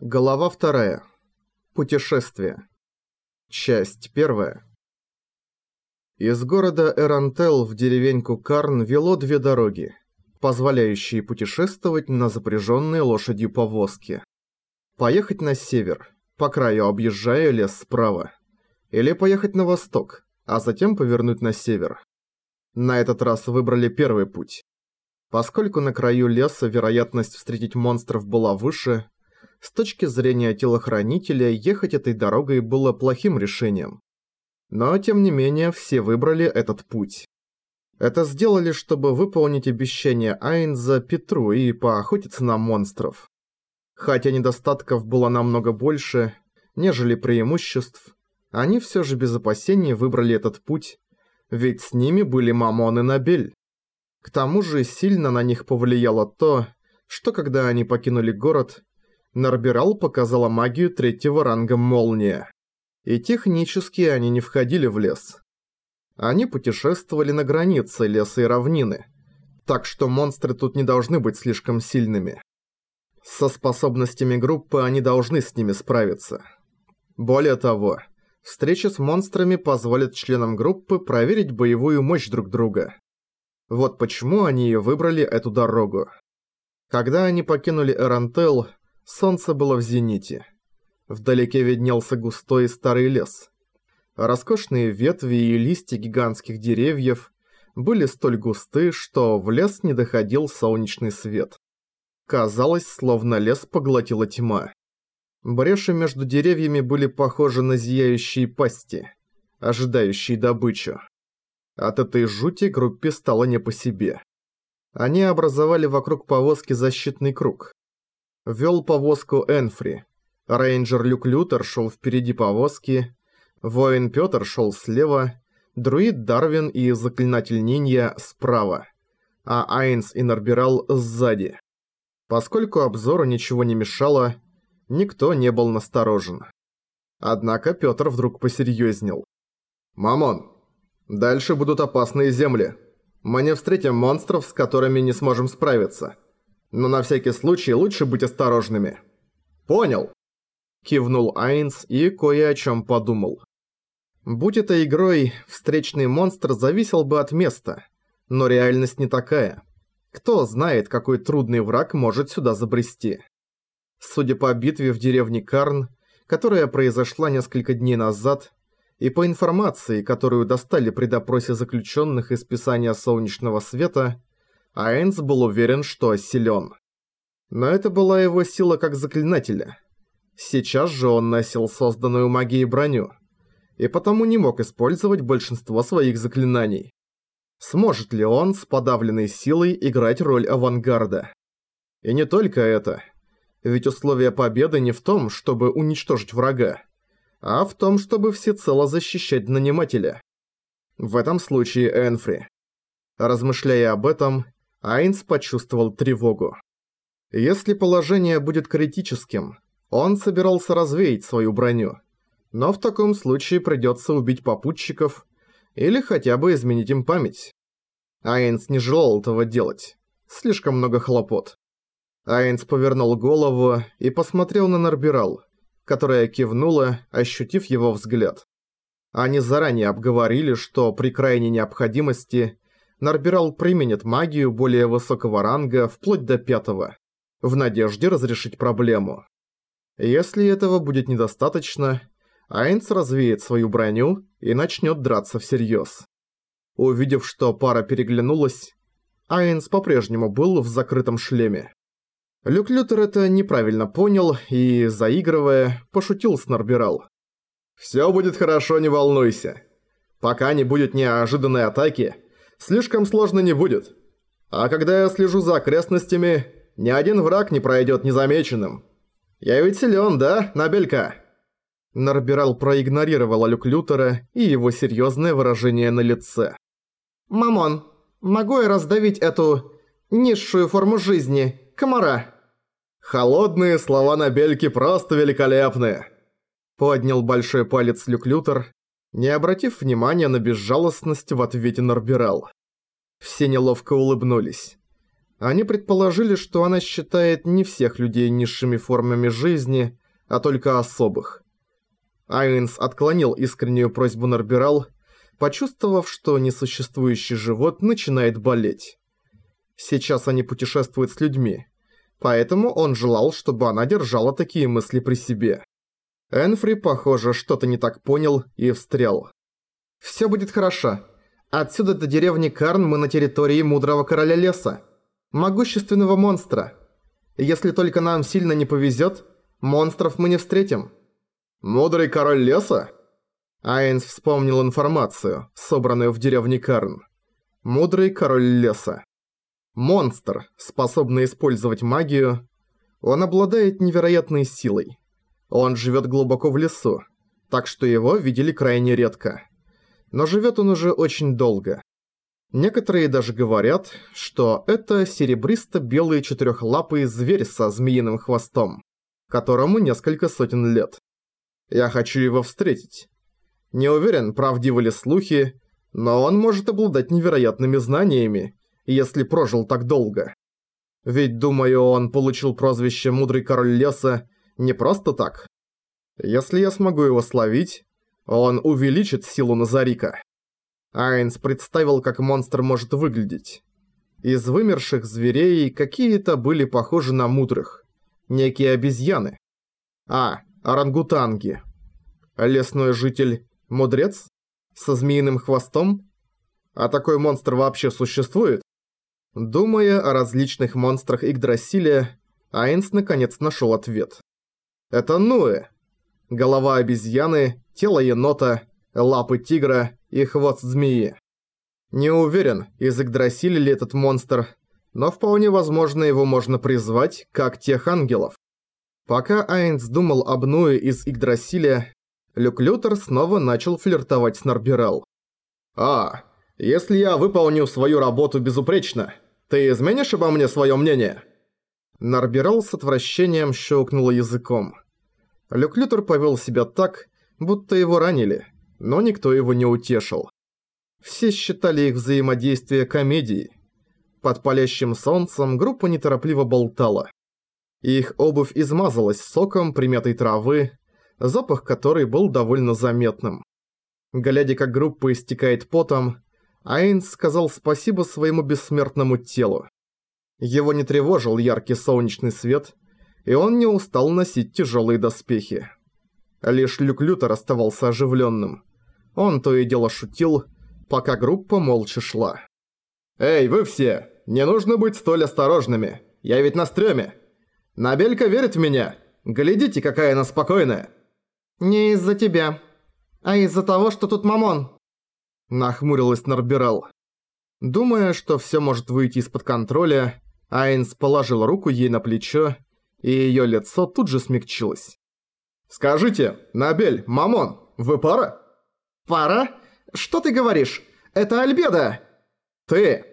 Глава вторая. Путешествие. Часть первая. Из города Эрантел в деревеньку Карн вело две дороги, позволяющие путешествовать на запряженной лошадью повозке. Поехать на север, по краю объезжая лес справа. Или поехать на восток, а затем повернуть на север. На этот раз выбрали первый путь. Поскольку на краю леса вероятность встретить монстров была выше, с точки зрения телохранителя, ехать этой дорогой было плохим решением. Но, тем не менее, все выбрали этот путь. Это сделали, чтобы выполнить обещание Айнза Петру и поохотиться на монстров. Хотя недостатков было намного больше, нежели преимуществ, они все же без опасений выбрали этот путь, ведь с ними были Мамон и Набель. К тому же сильно на них повлияло то, что когда они покинули город, Нарбирал показала магию третьего ранга Молния. И технически они не входили в лес. Они путешествовали на границе леса и равнины, так что монстры тут не должны быть слишком сильными. Со способностями группы они должны с ними справиться. Более того, встреча с монстрами позволит членам группы проверить боевую мощь друг друга. Вот почему они и выбрали эту дорогу. Когда они покинули Эрантел, Солнце было в зените. Вдалеке виднелся густой старый лес. Роскошные ветви и листья гигантских деревьев были столь густы, что в лес не доходил солнечный свет. Казалось, словно лес поглотила тьма. Бреши между деревьями были похожи на зияющие пасти, ожидающие добычу. От этой жути группе стало не по себе. Они образовали вокруг повозки защитный круг вел повозку Энфри. Рейнджер Люк Лютер шел впереди повозки, воин Пётр шел слева, друид Дарвин и заклинатель Нинья справа, а Айнс и Нарбирал сзади. Поскольку обзору ничего не мешало, никто не был насторожен. Однако Пётр вдруг посерьезнел. «Мамон, дальше будут опасные земли. Мы не встретим монстров, с которыми не сможем справиться но на всякий случай лучше быть осторожными. Понял. Кивнул Айнс и кое о чем подумал. Будь это игрой, встречный монстр зависел бы от места, но реальность не такая. Кто знает, какой трудный враг может сюда забрести. Судя по битве в деревне Карн, которая произошла несколько дней назад, и по информации, которую достали при допросе заключенных из Писания Солнечного Света, Айнс был уверен, что силен. Но это была его сила как заклинателя. Сейчас же он носил созданную магией броню, и потому не мог использовать большинство своих заклинаний. Сможет ли он с подавленной силой играть роль авангарда? И не только это. Ведь условие победы не в том, чтобы уничтожить врага, а в том, чтобы всецело защищать нанимателя. В этом случае Энфри. Размышляя об этом, Айнс почувствовал тревогу. Если положение будет критическим, он собирался развеять свою броню. Но в таком случае придется убить попутчиков или хотя бы изменить им память. Айнс не желал этого делать. Слишком много хлопот. Айнс повернул голову и посмотрел на Нарбирал, которая кивнула, ощутив его взгляд. Они заранее обговорили, что при крайней необходимости Нарбирал применит магию более высокого ранга вплоть до пятого, в надежде разрешить проблему. Если этого будет недостаточно, Айнс развеет свою броню и начнет драться всерьез. Увидев, что пара переглянулась, Айнс по-прежнему был в закрытом шлеме. Люк Лютер это неправильно понял и, заигрывая, пошутил с Нарбирал. «Всё будет хорошо, не волнуйся. Пока не будет неожиданной атаки, слишком сложно не будет. А когда я слежу за окрестностями, ни один враг не пройдет незамеченным. Я ведь силен, да, Набелька?» Нарбирал проигнорировал Люк Лютера и его серьезное выражение на лице. «Мамон, могу я раздавить эту низшую форму жизни, комара?» «Холодные слова Набельки просто великолепны!» Поднял большой палец Люк Лютер, не обратив внимания на безжалостность в ответе Нарбирал. Все неловко улыбнулись. Они предположили, что она считает не всех людей низшими формами жизни, а только особых. Айнс отклонил искреннюю просьбу Нарбирал, почувствовав, что несуществующий живот начинает болеть. Сейчас они путешествуют с людьми, поэтому он желал, чтобы она держала такие мысли при себе. Энфри, похоже, что-то не так понял и встрял. «Всё будет хорошо. Отсюда до деревни Карн мы на территории Мудрого Короля Леса могущественного монстра. Если только нам сильно не повезет, монстров мы не встретим. Мудрый король леса? Айнс вспомнил информацию, собранную в деревне Карн. Мудрый король леса. Монстр, способный использовать магию. Он обладает невероятной силой. Он живет глубоко в лесу, так что его видели крайне редко. Но живет он уже очень долго. Некоторые даже говорят, что это серебристо-белый четырехлапый зверь со змеиным хвостом, которому несколько сотен лет. Я хочу его встретить. Не уверен, правдивы ли слухи, но он может обладать невероятными знаниями, если прожил так долго. Ведь, думаю, он получил прозвище «Мудрый король леса» не просто так. Если я смогу его словить, он увеличит силу Назарика. Айнс представил, как монстр может выглядеть. Из вымерших зверей какие-то были похожи на мудрых. Некие обезьяны. А, орангутанги. Лесной житель – мудрец? Со змеиным хвостом? А такой монстр вообще существует? Думая о различных монстрах Игдрасиля, Айнс наконец нашел ответ. Это Нуэ. Голова обезьяны, тело енота, лапы тигра и хвост змеи. Не уверен, из Игдрасиля ли этот монстр, но вполне возможно его можно призвать, как тех ангелов. Пока Айнс думал об Нуе из Игдрасиля, Люк Лютер снова начал флиртовать с Нарбирал. «А, если я выполню свою работу безупречно, ты изменишь обо мне свое мнение?» Нарбирал с отвращением щелкнула языком. Люк Лютер повел себя так, будто его ранили но никто его не утешил. Все считали их взаимодействие комедией. Под палящим солнцем группа неторопливо болтала. Их обувь измазалась соком примятой травы, запах которой был довольно заметным. Глядя, как группа истекает потом, Айнс сказал спасибо своему бессмертному телу. Его не тревожил яркий солнечный свет, и он не устал носить тяжелые доспехи. Лишь Люк Лютер оставался оживленным. Он то и дело шутил, пока группа молча шла. «Эй, вы все! Не нужно быть столь осторожными! Я ведь на стрёме! Набелька верит в меня! Глядите, какая она спокойная!» «Не из-за тебя, а из-за того, что тут Мамон!» Нахмурилась Нарбирал. Думая, что всё может выйти из-под контроля, Айнс положил руку ей на плечо, и её лицо тут же смягчилось. «Скажите, Набель, Мамон, вы пара?» «Пара? Что ты говоришь? Это Альбеда!» «Ты!»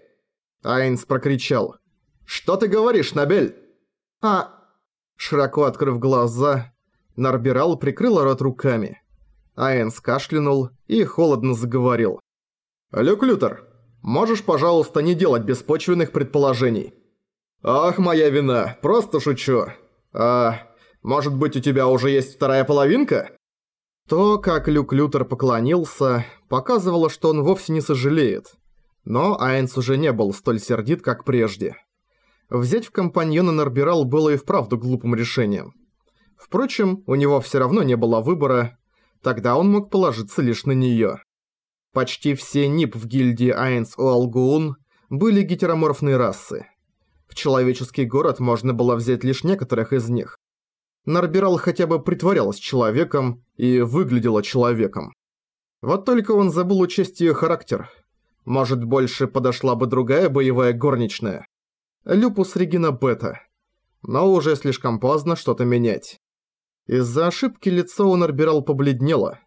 Айнс прокричал. «Что ты говоришь, Набель?» «А...» Широко открыв глаза, Нарбирал прикрыл рот руками. Айнс кашлянул и холодно заговорил. «Люк Лютер, можешь, пожалуйста, не делать беспочвенных предположений?» «Ах, моя вина, просто шучу. А, может быть, у тебя уже есть вторая половинка?» То, как Люк Лютер поклонился, показывало, что он вовсе не сожалеет. Но Айнс уже не был столь сердит, как прежде. Взять в компаньона Нарбирал было и вправду глупым решением. Впрочем, у него все равно не было выбора, тогда он мог положиться лишь на неё. Почти все НИП в гильдии Айнс Уалгуун были гетероморфной расы. В человеческий город можно было взять лишь некоторых из них. Нарбирал хотя бы притворялась человеком и выглядела человеком. Вот только он забыл учесть её характер. Может, больше подошла бы другая боевая горничная. Люпус Регина Бета. Но уже слишком поздно что-то менять. Из-за ошибки лицо у Нарбирал побледнело,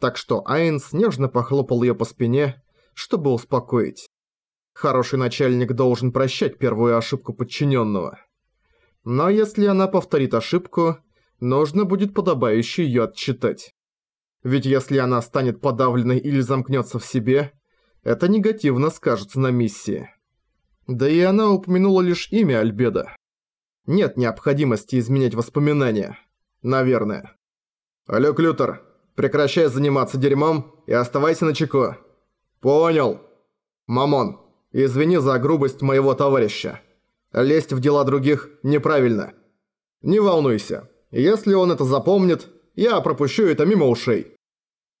так что Айнс нежно похлопал её по спине, чтобы успокоить. Хороший начальник должен прощать первую ошибку подчиненного. Но если она повторит ошибку, нужно будет подобающе её отчитать. Ведь если она станет подавленной или замкнётся в себе, это негативно скажется на миссии. Да и она упомянула лишь имя Альбеда. Нет необходимости изменять воспоминания. Наверное. Алло, Клютер, прекращай заниматься дерьмом и оставайся на чеку. Понял. Мамон, извини за грубость моего товарища. Лезть в дела других неправильно. Не волнуйся. Если он это запомнит, я пропущу это мимо ушей.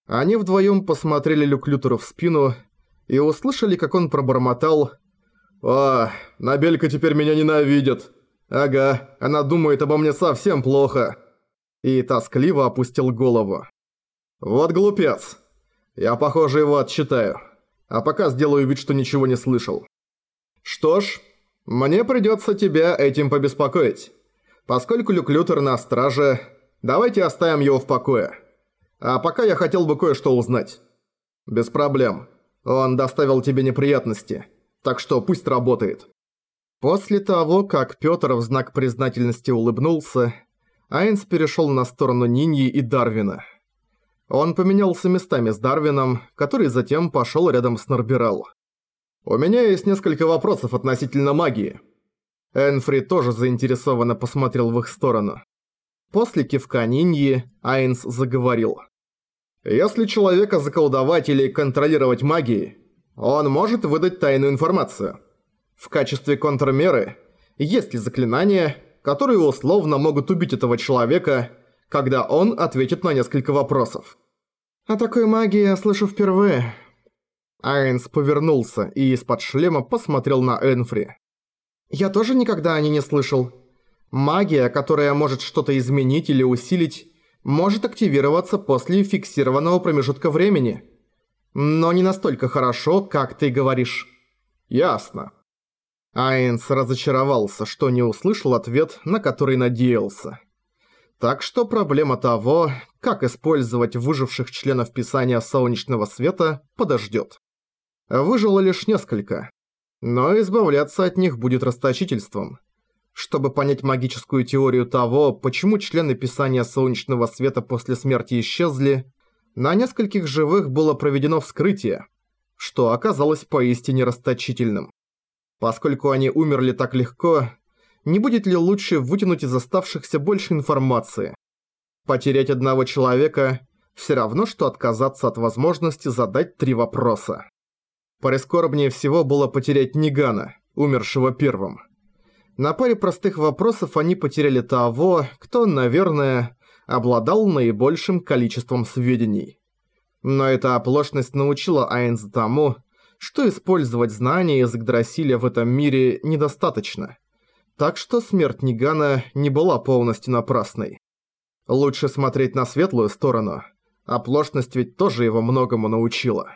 Они вдвоем посмотрели Люклютеру в спину и услышали, как он пробормотал «О, Набелька теперь меня ненавидит. Ага, она думает обо мне совсем плохо». И тоскливо опустил голову. «Вот глупец. Я, похоже, его отчитаю. А пока сделаю вид, что ничего не слышал. Что ж, мне придется тебя этим побеспокоить. Поскольку Люклютер на страже, давайте оставим его в покое». А пока я хотел бы кое-что узнать. Без проблем. Он доставил тебе неприятности. Так что пусть работает. После того, как Пётр в знак признательности улыбнулся, Айнс перешёл на сторону Ниньи и Дарвина. Он поменялся местами с Дарвином, который затем пошёл рядом с Норбирал. «У меня есть несколько вопросов относительно магии». Энфри тоже заинтересованно посмотрел в их сторону. После кивка Ниньи Айнс заговорил. «Если человека заколдовать или контролировать магией, он может выдать тайную информацию. В качестве контрмеры есть ли заклинания, которые условно могут убить этого человека, когда он ответит на несколько вопросов?» «О такой магии я слышу впервые». Айнс повернулся и из-под шлема посмотрел на Энфри. «Я тоже никогда о ней не слышал. Магия, которая может что-то изменить или усилить, может активироваться после фиксированного промежутка времени. Но не настолько хорошо, как ты говоришь. Ясно. Айнс разочаровался, что не услышал ответ, на который надеялся. Так что проблема того, как использовать выживших членов Писания Солнечного Света, подождет. Выжило лишь несколько. Но избавляться от них будет расточительством чтобы понять магическую теорию того, почему члены Писания Солнечного Света после смерти исчезли, на нескольких живых было проведено вскрытие, что оказалось поистине расточительным. Поскольку они умерли так легко, не будет ли лучше вытянуть из оставшихся больше информации? Потерять одного человека – все равно, что отказаться от возможности задать три вопроса. Прискорбнее всего было потерять Нигана, умершего первым. На паре простых вопросов они потеряли того, кто, наверное, обладал наибольшим количеством сведений. Но эта оплошность научила Айнс тому, что использовать знания из Игдрасиля в этом мире недостаточно. Так что смерть Нигана не была полностью напрасной. Лучше смотреть на светлую сторону. Оплошность ведь тоже его многому научила.